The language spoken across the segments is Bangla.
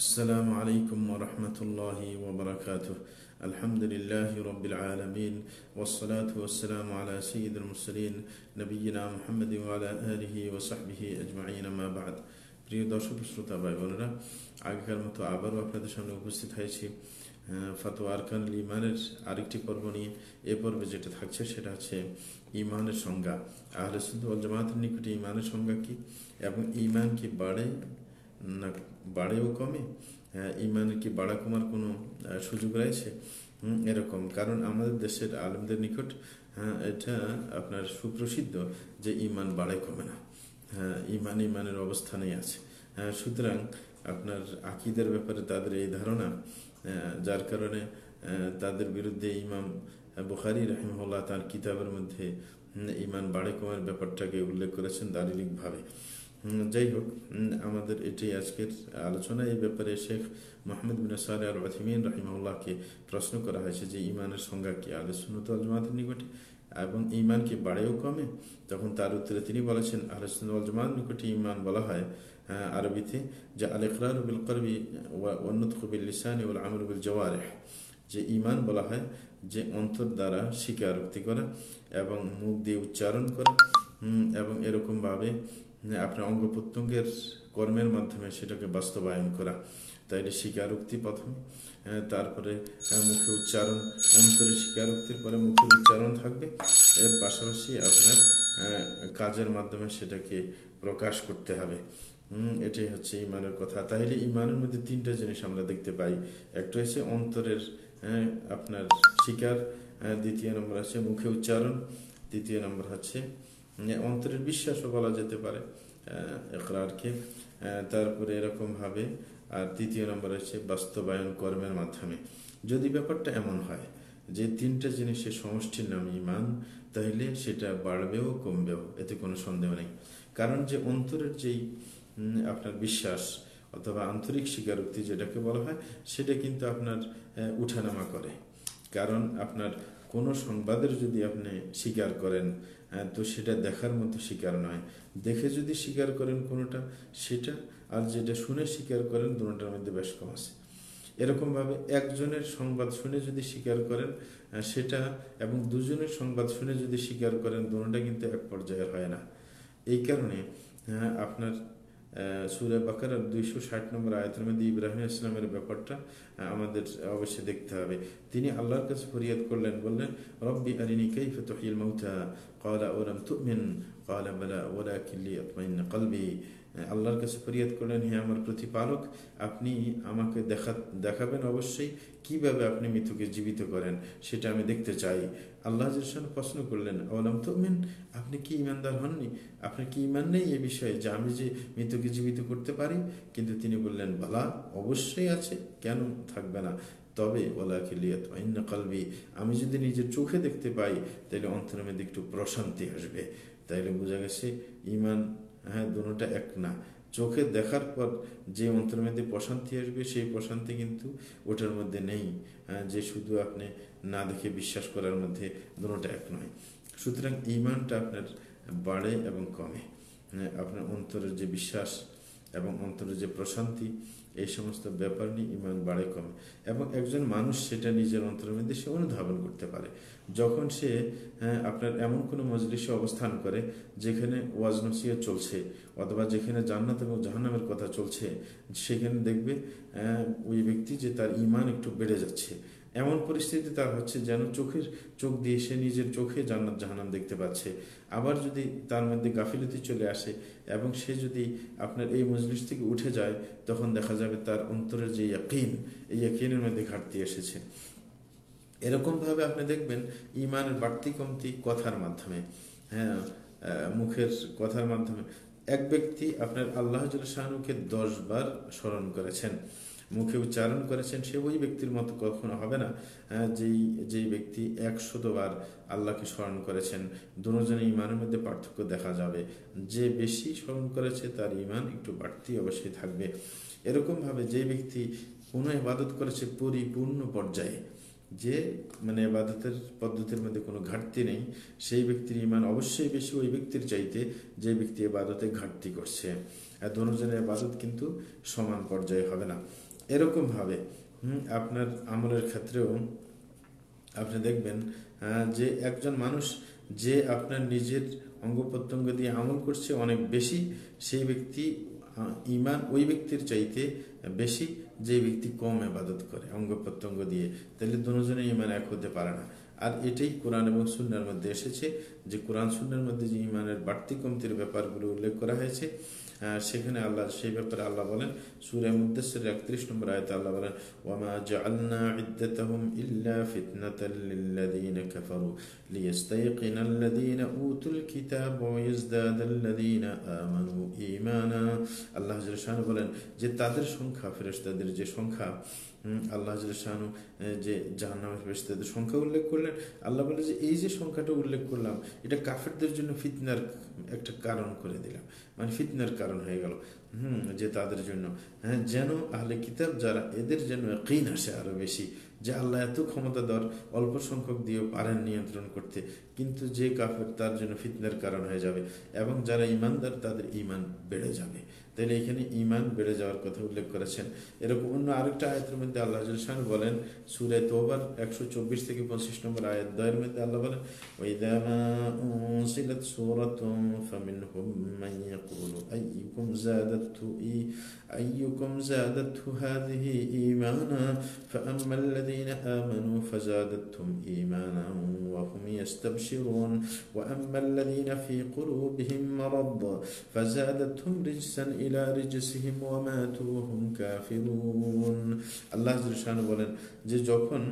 السلام عليكم ورحمة الله وبركاته الحمد لله رب العالمين والصلاة والسلام على سيد المرسلين نبينا محمد وعلى آله وصحبه أجمعين ما بعد প্রিয় দর্শক শ্রোতা ভাই বোনেরা আগেকার মতো আবারও আপনাদের সামনে উপস্থিত হয়েছি ফাতোয়া আরকান ইমানের আরেকটি পর্ব নিয়ে এ পর্বে যেটা থাকছে সেটা হচ্ছে ইমানের সংজ্ঞা আহলে সুদ জামাতের নিকটে ইমানের সংজ্ঞা কি এবং ইমান কি বাড়ে না, বাড়েও কমে? ইমানের কি বাড়া কমার কোনো সুযোগ রয়েছে? এরকম। কারণ আমাদের দেশের আলমদের নিকট হ্যাঁ এটা আপনার সুপ্রসিদ্ধ যে ইমান বাড়ে কমে না। হ্যাঁ ইমান ইমানের অবস্থানেই আছে। হ্যাঁ সুতরাং আপনার আকিদের ব্যাপারে তাদের এই ধারণা যার কারণে তাদের বিরুদ্ধে ইমাম বুখারি রাহিমহল্লা তার কিতাবের মধ্যে ইমান বাড়ে কমার ব্যাপারটাকে উল্লেখ করেছেন দারিলিকভাবে যাই হোক আমাদের এটি আজকের আলোচনা। এই ব্যাপারে শেখ মোহাম্মদ বিন সালে আল ওয়াথিমিন রাহিমাউল্লাহকে প্রশ্ন করা হয়েছে যে, ইমানের সংজ্ঞা কি আলে সুনত জামাতের নিকটে? এবং ইমান কি বাড়েও কমে? তখন তার উত্তরে তিনি বলেছেন আলে সুনত জামাত নিকটে ইমান বলা হয় আরবিতে, যে আল ইকরার বিল করবি ওয়ান্নত কবিল লিসানি ওল আমর বিল জওয়ারেহ। যে ইমান বলা হয়, যে অন্তর দ্বারা স্বীকারোক্তি করা এবং মুখ দিয়ে উচ্চারণ করা এবং এরকমভাবে আপনার অঙ্গ প্রত্যঙ্গের কর্মের মাধ্যমে সেটাকে বাস্তবায়ন করা। তাইলে স্বীকারোক্তি প্রথমে। তারপরে মুখে উচ্চারণ, অন্তরে স্বীকারোক্তির পরে মুখে উচ্চারণ থাকবে। এর পাশাপাশি আপনার কাজের মাধ্যমে সেটাকে প্রকাশ করতে হবে। এটাই হচ্ছে ইমানের কথা। তাহলে ইমানের মধ্যে তিনটা জিনিস আমরা দেখতে পাই। একটা হচ্ছে অন্তরের আপনার স্বীকার দ্বিতীয় নম্বর আছে মুখে উচ্চারণ। তৃতীয় নম্বর হচ্ছে অন্তরের বিশ্বাসও বলা যেতে পারে একরারকে তারপরে এরকমভাবে আর তৃতীয় নম্বর হচ্ছে বাস্তবায়ন কর্মের মাধ্যমে। যদি ব্যাপারটা এমন হয় যে তিনটা জিনিসের সমষ্টির নাম ইমান তাহলে সেটা বাড়বেও, কমবেও, এতে কোনো সন্দেহ নেই। কারণ যে অন্তরের যেই আপনার বিশ্বাস অথবা আন্তরিক স্বীকারোক্তি যেটাকে বলা হয়, সেটা কিন্তু আপনার উঠানামা করে। কারণ আপনার কোনো সংবাদের যদি আপনি স্বীকার করেন তো সেটা দেখার মতো স্বীকার নয়। দেখে যদি স্বীকার করেন কোনোটা, সেটা, আর যেটা শুনে স্বীকার করেন দুটার মধ্যে বেশ কম আছে। এরকমভাবে একজনের সংবাদ শুনে যদি স্বীকার করেন সেটা এবং দুজনের সংবাদ শুনে যদি স্বীকার করেন দুটা কিন্তু এক পর্যায়ের হয় না। এই কারণে আপনার সুরে বাকার দুইশো ষাট নম্বর আয়তের মধ্যে ইব্রাহিম ইসলামের ব্যাপারটা আমাদের অবশ্যই দেখতে হবে। তিনি আল্লাহর কাছে ফরিয়াদ করলেন, বললেন, রব্বি আরিনি কাইফে তহিল মৌথা কলা ওরাম তুমিন। قال بلى ولكن ليطمئن قلبي আল্লাহর কাছে ফরিয়াদ করলেন হে আমার প্রতিপালক আপনি আমাকে দেখা দেখাবেন অবশ্যই কিভাবে আপনি মৃত্যুকে জীবিত করেন সেটা আমি দেখতে চাই আল্লাহ প্রশ্ন করলেন আওলাম তোমেন আপনি কি ইমানদার হননি আপনার কি ইমান নেই এ বিষয়ে যে আমি যে মৃত্যুকে জীবিত করতে পারি কিন্তু তিনি বললেন বালা অবশ্যই আছে কেন থাকবে না তবে ওলা খিলিয়াত কালবি আমি যদি নিজের চোখে দেখতে পাই তাহলে অন্তরের মধ্যে একটু প্রশান্তি আসবে তাইলে বোঝা গেছে ইমান হ্যাঁ দুটা এক না। চোখে দেখার পর যে অন্তরের মধ্যে প্রশান্তি আসবে, সেই প্রশান্তি কিন্তু ওটার মধ্যে নেই যে শুধু আপনি না দেখে বিশ্বাস করার মধ্যে দুটা এক নয়। সুতরাং ইমানটা আপনার বাড়ে এবং কমে আপনার অন্তরের যে বিশ্বাস এবং অন্তরের যে প্রশান্তি এই সমস্ত ব্যাপার নিয়ে ইমান বাড়ে কমে। এবং একজন মানুষ সেটা নিজের অন্তরের মধ্যে সে অনুধাবন করতে পারে। যখন সে আপনার এমন কোনো মজলিসে অবস্থান করে যেখানে ওয়াজ নসিয়া চলছে অথবা যেখানে জান্নাত এবং জাহান্নামের কথা চলছে, সেখানে দেখবে ওই ব্যক্তি যে তার ইমান একটু বেড়ে যাচ্ছে। এমন পরিস্থিতি তার হচ্ছে যেন চোখের চোখ দিয়ে সে নিজের চোখে জান্নাত জাহানাম দেখতে পাচ্ছে। আবার যদি তার মধ্যে গাফিলতি চলে আসে এবং সে যদি আপনার এই মজলিস থেকে উঠে যায়, তখন দেখা যাবে তার অন্তরের যে ইয়াকিন, এই ইয়াকিনের মধ্যে ঘাটতি এসেছে। এরকমভাবে আপনি দেখবেন ইমানের বাড়তি কমতি কথার মাধ্যমে হ্যাঁ মুখের কথার মাধ্যমে। এক ব্যক্তি আপনার আল্লাহ শাহরুখকে দশ বার স্মরণ করেছেন। মুখে উচ্চারণ করেছেন, সে ওই ব্যক্তির মতো কখনো হবে না যেই যেই ব্যক্তি একশতবার আল্লাহকে স্মরণ করেছেন। দুজনের ইমানের মধ্যে পার্থক্য দেখা যাবে। যে বেশি স্মরণ করেছে, তার ইমান একটু বাড়তি অবশ্যই থাকবে। এরকমভাবে যে ব্যক্তি কোনো ইবাদত করেছে পরিপূর্ণ পর্যায়ে, যে মানে এবাদতের পদ্ধতির মধ্যে কোনো ঘাটতি নেই, সেই ব্যক্তির ইমান অবশ্যই বেশি, ওই ব্যক্তির চাইতে যে ব্যক্তি এবাদতে ঘাটতি করছে। আর দুজনের এবাদত কিন্তু সমান পর্যায়ে হবে না। এরকমভাবে আপনার আমলের ক্ষেত্রেও আপনি দেখবেন যে একজন মানুষ যে আপনার নিজের অঙ্গ প্রত্যঙ্গ দিয়ে আমল করছে অনেক বেশি, সেই ব্যক্তি ইমান ওই ব্যক্তির চাইতে বেশি যে ব্যক্তি কম আবাদত করে অঙ্গ প্রত্যঙ্গ দিয়ে। তাহলে দুজনে ইমান এক হতে পারে না। আর এটাই কোরআন এবং সুন্নার মধ্যে এসেছে যে কোরআন সুন্নার মধ্যে যে ইমানের বাড়তি কমতির ব্যাপারগুলো উল্লেখ করা হয়েছে সেখানে আল্লাহ, সেই ব্যাপারে আল্লাহ বলেন, সুরে মুদ্দাসের একত্রিশ নম্বর আয়তে আল্লাহ বলেন, ওয়ামা জাআলনা ইদ্দাতাহুম ইল্লা ফিতনাতাল লিল্লাযীনা কাফারু লিয়াস্তায়কিনা আল্লাযীনা উতুল কিতাব ওয়া ইয়াজদাদাল্লাযীনা আমানু ঈমানা। আল্লাহ জেরশান বলেন যে তাদের সংখ্যা, ফেরেশতাদের যে সংখ্যা আল্লাহ শাহানু যে জাহান্নামের ফেরেশতাদের সংখ্যা উল্লেখ করলেন, আল্লাহ বলে যে এই যে সংখ্যাটা উল্লেখ করলাম, এটা কাফেরদের জন্য ফিতনার একটা কারণ করে দিলাম। মানে ফিতনার কারণ হয়ে গেল। হুম, যে তাদের জন্য। হ্যাঁ যেন আহলে কিতাব যারা, এদের যেন কিন আসে আরও বেশি যে আল্লাহ এত ক্ষমতা দর অল্প সংখ্যক দিয়েও পারেন নিয়ন্ত্রণ করতে কিন্তু যে কাফের তার জন্য ফিতনার কারণ হয়ে যাবে এবং যারা ইমানদার তাদের ইমান বেড়ে যাবে তাহলে এখানে ইমান বেড়ে যাওয়ার কথা উল্লেখ করেছেন এরকম অন্য আরেকটা আয়তের মধ্যে আল্লাহ বলেন সুরে তোবার একশো চব্বিশ থেকে পঁচিশ নম্বর আয়াত দয়ের মধ্যে আল্লাহ বলেন أنزلت سورة فمنهم من يقول أيكم زادته أيكم زادته هذه إيمانا فأما الذين آمنوا فزادتهم إيمانا وهم يستبشرون وأما الذين في قلوبهم مرض فزادتهم رجسا إلى رجسهم وماتوا وهم كافرون الله جل বলেন যে যখন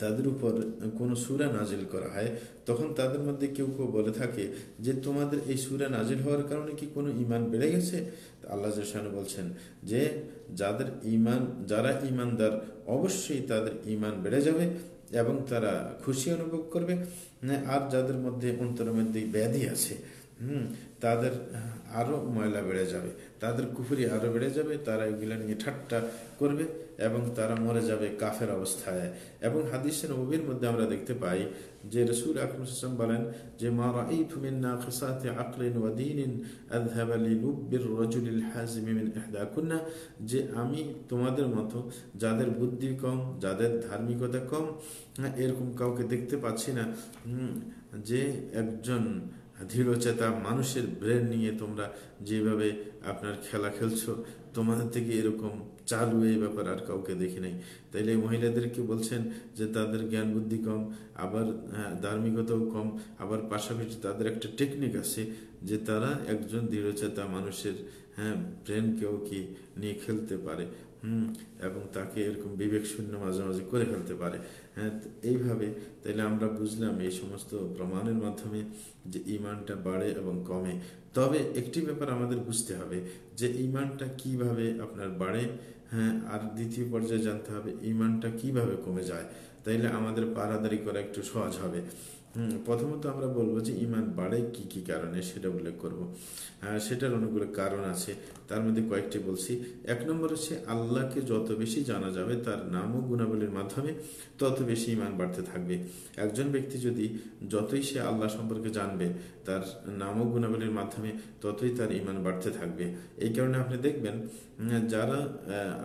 তাদের উপর কোনো সুরা নাজিল করা হয় তখন তাদের মধ্যে কেউ কেউ বলে থাকে যে তোমাদের এই সুরা নাজিল হওয়ার কারণে কি কোনো ইমান বেড়ে গেছে আল্লাহ জাহান বলছেন যে যাদের ইমান যারা ইমানদার অবশ্যই তাদের ইমান বেড়ে যাবে এবং তারা খুশি অনুভব করবে। আর যাদের মধ্যে অন্তরের মধ্যে ব্যাধি আছে হুম, তাদের আরও ময়লা বেড়ে যাবে। তাদের কুফুরি আরও বেড়ে যাবে, তারা এগুলো নিয়ে ঠাট্টা করবে এবং তারা মরে যাবে কাফের অবস্থায়। এবং হাদিসের নবীর মধ্যে আমরা দেখতে পাই যে রসুল আকরম বলেন যে, মা রাইতু মিন নাকিসাতি আকলিন ওয়া দীনিন আযহাব লিলুব্বির রাজুলিল হাজিম মিন যে আমি তোমাদের মতো যাদের বুদ্ধি কম, যাদের ধার্মিকতা কম এরকম কাউকে দেখতে পাচ্ছি না। যে একজন দৃঢ়চেতা মানুষের ব্রেন নিয়ে তোমরা যেভাবে আপনার খেলা খেলছো তোমাদের থেকে এরকম চালু এই ব্যাপার আর কাউকে দেখি নাই। তাইলে মহিলাদেরকে বলছেন যে তাদের জ্ঞান বুদ্ধি কম আবার হ্যাঁ, ধার্মিকতাও কম আবার পাশাপাশি তাদের একটা টেকনিক আছে যে তারা একজন দৃঢ়চেতা মানুষের হ্যাঁ ব্রেনকেও কি নিয়ে খেলতে পারে। হুম, এবং তাকে এরকম বিবেক শূন্য মাঝে মাঝে করে ফেলতে পারে। হ্যাঁ এইভাবে তাইলে আমরা বুঝলাম এই সমস্ত প্রমাণের মাধ্যমে যে ইমানটা বাড়ে এবং কমে। তবে একটি ব্যাপার আমাদের বুঝতে হবে যে ইমানটা কীভাবে আপনার বাড়ে হ্যাঁ আর দ্বিতীয় পর্যায়ে জানতে হবে ইমানটা কীভাবে কমে যায়। তাইলে আমাদের পারাদারি করা একটু সহজ হবে। প্রথমত আমরা বলব যে ইমান বাড়ে কি কি কারণে সেটা উল্লেখ করব। সেটার অনেকগুলো কারণ আছে। তার মধ্যে কয়েকটি বলছি। এক নম্বর হচ্ছে আল্লাহকে যত বেশি জানা যাবে, তার নাম ও গুণাবলীর মাধ্যমে তত বেশি ইমান বাড়তে থাকবে। একজন ব্যক্তি যদি যতই সে আল্লাহ সম্পর্কে জানবে, তার নাম ও গুণাবলীর মাধ্যমে ততই তার ইমান বাড়তে থাকবে। এই কারণে আপনি দেখবেন যারা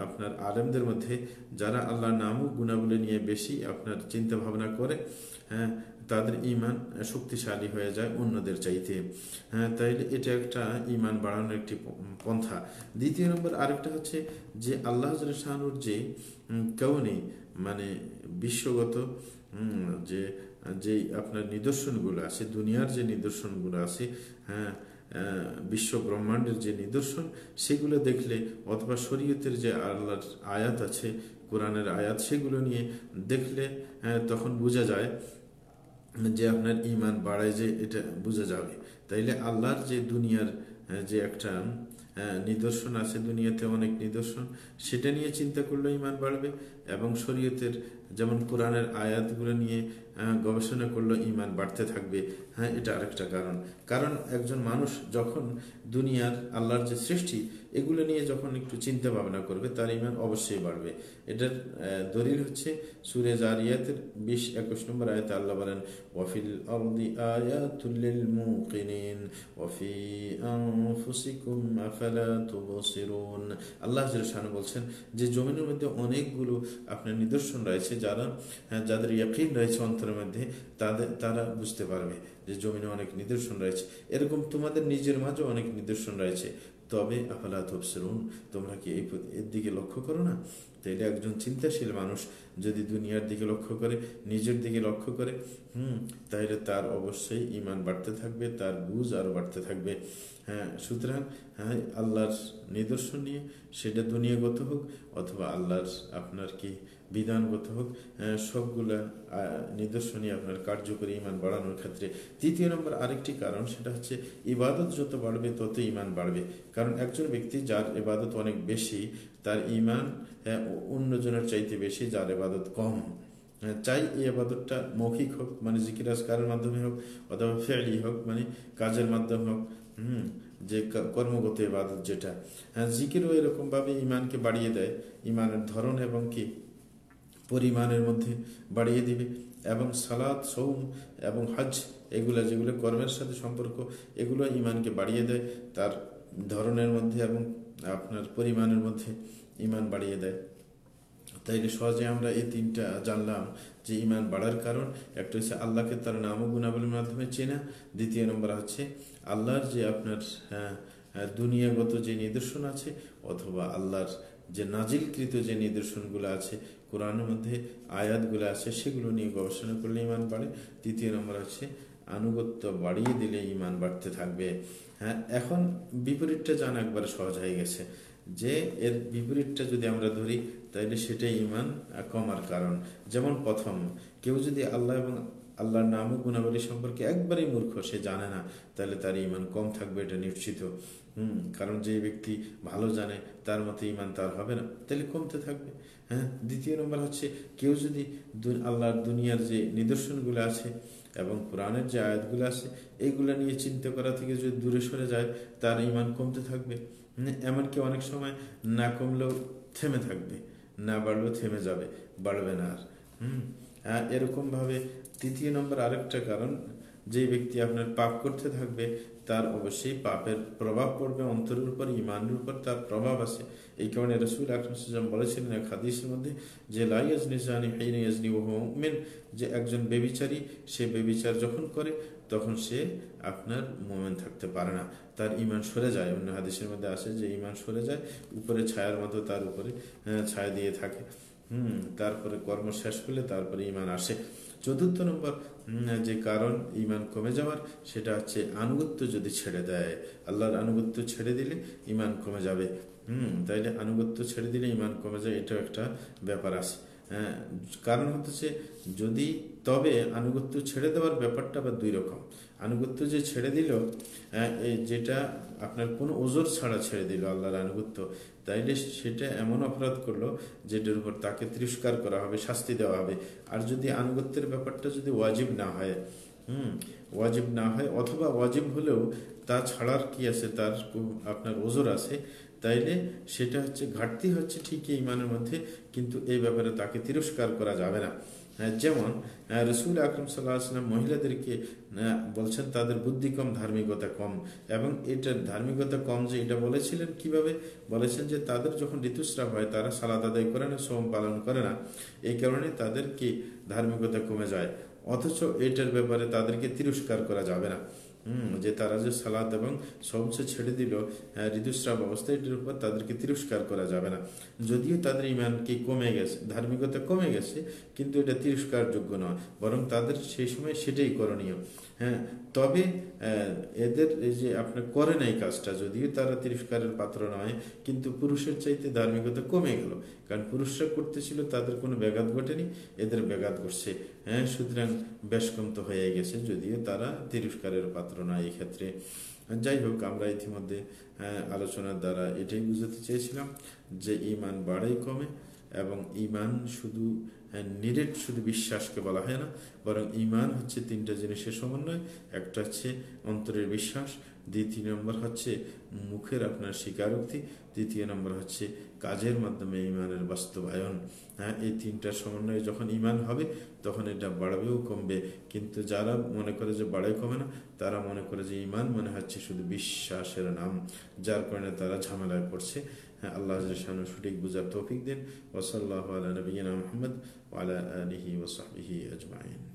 আপনার আলেমদের মধ্যে, যারা আল্লাহর নাম ও গুণাবলী নিয়ে বেশি আপনার চিন্তা ভাবনা করে হ্যাঁ তাদের ইমান শক্তিশালী হয়ে যায় অন্যদের চাইতে। হ্যাঁ তাইলে এটা একটা ইমান বাড়ানোর একটি পন্থা। দ্বিতীয় নম্বর আরেকটা হচ্ছে যে আল্লাহ শাহানুর যে কেউনি মানে বিশ্বগত যে যে আপনার নিদর্শনগুলো আছে, দুনিয়ার যে নিদর্শনগুলো আছে হ্যাঁ বিশ্ব ব্রহ্মাণ্ডের যে নিদর্শন, সেগুলো দেখলে অথবা শরীয়তের যে আল্লাহর আয়াত আছে, কোরআনের আয়াত, সেগুলো নিয়ে দেখলে তখন বোঝা যায় যে আপনার ইমান বাড়ায় যে এটা বোঝা যাবে। তাইলে আল্লাহর যে দুনিয়ার যে একটা নিদর্শন আছে, দুনিয়াতে অনেক নিদর্শন, সেটা নিয়ে চিন্তা করলে ইমান বাড়বে এবং শরীয়তের যেমন কোরআনের আয়াতগুলো নিয়ে গবেষণা করলে ইমান বাড়তে থাকবে। হ্যাঁ এটা আরেকটা কারণ। কারণ একজন মানুষ যখন দুনিয়ার আল্লাহর যে সৃষ্টি এগুলো নিয়ে যখন একটু চিন্তা ভাবনা করবে তার ইমান অবশ্যই বাড়বে। এটার দলিল হচ্ছে সুরে জারিয়াতের বিশ একুশ নম্বর আয়াতে আল্লাহ বলেন ওয়াফিল আরদি আয়াতুল মুকিনিন ওয়াফি আনফুসিকুম আফালা তুবসিরুন। আল্লাহ জাল্লাহু বলছেন যে জমিনের মধ্যে অনেকগুলো আপনার নিদর্শন রয়েছে যারা হ্যাঁ, যাদের ইয়াকিন রয়েছে অন্তরের মধ্যে তাদের, তারা বুঝতে পারবে যে জমিনে অনেক নিদর্শন রয়েছে। এরকম তোমাদের নিজের মাঝে অনেক নিদর্শন রয়েছে। তবে আফালা তোমরা কি এই দিকে লক্ষ্য করো না? তাইলে একজন চিন্তাশীল মানুষ যদি দুনিয়ার দিকে লক্ষ্য করে নিজের দিকে লক্ষ্য করে হুম তাহলে তার অবশ্যই ইমান বাড়তে থাকবে তার বুঝ আরও বাড়তে থাকবে। হ্যাঁ সুতরাং হ্যাঁ আল্লাহর নিদর্শন নিয়ে সেটা দুনিয়াগত হোক অথবা আল্লাহর আপনার কি বিধানগত হোক হ্যাঁ, সবগুলা আহ, নিদর্শনই আপনার কার্যকরী ইমান বাড়ানোর ক্ষেত্রে। তৃতীয় নম্বর আরেকটি কারণ সেটা হচ্ছে ইবাদত যত বাড়বে তত ইমান বাড়বে। কারণ একজন ব্যক্তি যার ইবাদত অনেক বেশি তার ইমান হ্যাঁ, অন্যজনের চাইতে বেশি যার ইবাদত কম। হ্যাঁ, চাই এই আবাদতটা মৌখিক হোক মানে জিকির আজকারের মাধ্যমে হোক অথবা ফেলি হোক মানে কাজের মাধ্যমে হোক হুম যে কর্মগত এবাদত যেটা। হ্যাঁ জিকিরও এরকমভাবে ইমানকে বাড়িয়ে দেয় ইমানের ধরন এবং কি পরিমাণের মধ্যে বাড়িয়ে দিবে এবং সালাদ সৌম এবং হজ এগুলো যেগুলো কর্মের সাথে সম্পর্ক এগুলো ইমানকে বাড়িয়ে দেয় তার ধরনের মধ্যে এবং আপনার পরিমাণের মধ্যে ইমান বাড়িয়ে দেয়। তাইলে সহজে আমরা এই তিনটা জানলাম যে ইমান বাড়ার কারণ। একটা হচ্ছে আল্লাহকে তার নাম ও গুণাবলীর মাধ্যমে চেনা। দ্বিতীয় নম্বর হচ্ছে আল্লাহর যে আপনার হ্যাঁ, হ্যাঁ, দুনিয়াগত যে নিদর্শন আছে অথবা আল্লাহর যে নাজিলকৃত যে নিদর্শনগুলো আছে কোরআনের মধ্যে আয়াতগুলো আছে সেগুলো নিয়ে গবেষণা করলে ইমান বাড়ে। তৃতীয় নম্বর হচ্ছে আনুগত্য বাড়িয়ে দিলে ইমান বাড়তে থাকবে। হ্যাঁ এখন বিপরীতটা জানা একবার সহজ হয়ে গেছে। যে এর বিপরীতটা যদি আমরা ধরি, তাইলে সেটাই ইমান কমার কারণ। যেমন প্রথম, কেউ যদি আল্লাহ এবং আল্লাহর নাম ও গুণাবলী সম্পর্কে একবারই মূর্খ, সে জানে না তাহলে তার ইমান কম থাকবে, এটা নিশ্চিত। হুম, কারণ যে ব্যক্তি ভালো জানে, তার মতো ইমান তার হবে না তাহলে কমতে থাকবে। হ্যাঁ দ্বিতীয় নম্বর হচ্ছে, কেউ যদি আল্লাহর দুনিয়ার যে নিদর্শনগুলো আছে এবং কোরআনের যে আয়াতগুলো আছে এইগুলো নিয়ে চিন্তা করা থেকে যদি দূরে সরে যায়, তার ইমান কমতে থাকবে। এমনকি অনেক সময় না কমলেও থেমে থাকবে, না বাড়লেও থেমে যাবে, বাড়বে না আর। হুম? এরকমভাবে তৃতীয় নম্বর আরেকটা কারণ যে ব্যক্তি আপনার পাপ করতে থাকবে, তার অবশ্যই পাপের প্রভাব পড়বে, অন্তরের উপর, ইমানের উপর তার প্রভাব আছে। এই কারণে রসুল আকরম বলেছিলেন এক হাদিসের মধ্যে যে লাইয়াজনি জানি হেইন ইয়াজনি ও মেন যে একজন বেবিচারী সে বেবিচার যখন করে, তখন সে আপনার মোমেন থাকতে পারে না। তার ইমান সরে যায়। অন্য হাদিসের মধ্যে আসে যে ইমান সরে যায়, উপরে ছায়ার মতো তার উপরে ছায়া দিয়ে থাকে। হুম, তারপরে কর্ম শেষ করলে তারপরে ইমান আসে। চতুর্থ নম্বর যে কারণ ইমান কমে যাওয়ার, সেটা হচ্ছে আনুগত্য যদি ছেড়ে দেয়। আল্লাহর আনুগত্য ছেড়ে দিলে ইমান কমে যাবে। হুম, তাইলে আনুগত্য ছেড়ে দিলে ইমান কমে যায়, এটাও একটা ব্যাপার আছে। হ্যাঁ কারণ হচ্ছে যদি, তবে আনুগত্য ছেড়ে দেওয়ার ব্যাপারটা আবার দুই রকম। আনুগত্য যে ছেড়ে দিল হ্যাঁ, যেটা আপনার কোনো ওজোর ছাড়া ছেড়ে দিল আল্লাহর আনুগত্য তাইলে সেটা এমন অপরাধ করল যেটার উপর তাকে তিরস্কার করা হবে শাস্তি দেওয়া হবে। আর যদি আনুগত্যের ব্যাপারটা যদি ওয়াজিব না হয় হুম ওয়াজিব না হয় অথবা ওয়াজিব হলেও তা ছাড়ার কি আছে তার আপনার ওজোর আছে তাইলে সেটা হচ্ছে ঘাটতি হচ্ছে ঠিকই ইমানের মধ্যে কিন্তু এই ব্যাপারে তাকে তিরস্কার করা যাবে না। যেমন রসুল আকরম সাল্লাহ আসলাম মহিলাদেরকে বলছেন তাদের বুদ্ধি কম, ধার্মিকতা কম। এবং এটা ধার্মিকতা কম যে এটা বলেছিলেন কীভাবে? বলেছেন যে তাদের যখন ঋতুস্রাব হয়, তারা সালাদ আদায় করে না সোম পালন করে না। এই কারণে তাদেরকে ধার্মিকতা কমে যায়। অথচ এটার ব্যাপারে তাদেরকে তিরস্কার করা যাবে না। হুম, যে তারা যে সালাদ এবং সবচেয়ে ছেড়ে দিল ঋতুস্রাব অবস্থা এটির উপর তাদেরকে তিরস্কার করা যাবে না। যদিও তাদের ইমান কি কমে গেছে, ধার্মিকতা কমে গেছে, কিন্তু এটা তিরস্কারযোগ্য নয়, বরং তাদের সেই সময় সেটাই করণীয়। হ্যাঁ তবে এদের এই যে আপনার করে নাই কাজটা, যদিও তারা তিরস্কারের পাত্র নয়, কিন্তু পুরুষের চাইতে ধার্মিকতা কমে গেল। কারণ পুরুষরা করতেছিল, তাদের কোনো ব্যাঘাত ঘটেনি, এদের ব্যাঘাত ঘটছে। হ্যাঁ সুতরাং বেশ কম তো হয়ে গেছে, যদিও তারা তিরস্কারের পাত্র নয় এই ক্ষেত্রে। যাই হোক, আমরা ইতিমধ্যে আলোচনার দ্বারা এটাই বুঝাতে চেয়েছিলাম যে ইমান বাড়াই কমে এবং ইমান শুধু নিরেট শুধু বিশ্বাসকে বলা হয় না, বরং ইমান হচ্ছে তিনটা জিনিসের সমন্বয়। একটা হচ্ছে অন্তরের বিশ্বাস, দ্বিতীয় নম্বর হচ্ছে মুখের আপনার স্বীকারোক্তি, তৃতীয় নম্বর হচ্ছে কাজের মাধ্যমে ইমানের বাস্তবায়ন। হ্যাঁ এই তিনটার সমন্বয়ে যখন ইমান হবে, তখন এটা বাড়বেও কমবে। কিন্তু যারা মনে করে যে বাড়ে কমে না, তারা মনে করে যে ইমান মনে হচ্ছে শুধু বিশ্বাসের নাম, যার কারণে তারা ঝামেলায় পড়ছে। হ্যাঁ আল্লাহ সঠিক বুঝার তৌফিক দিন ওসল্লাহ আলা নবীনা মোহাম্মদ ওয়ালা আলহি ওসাহি আজমাইন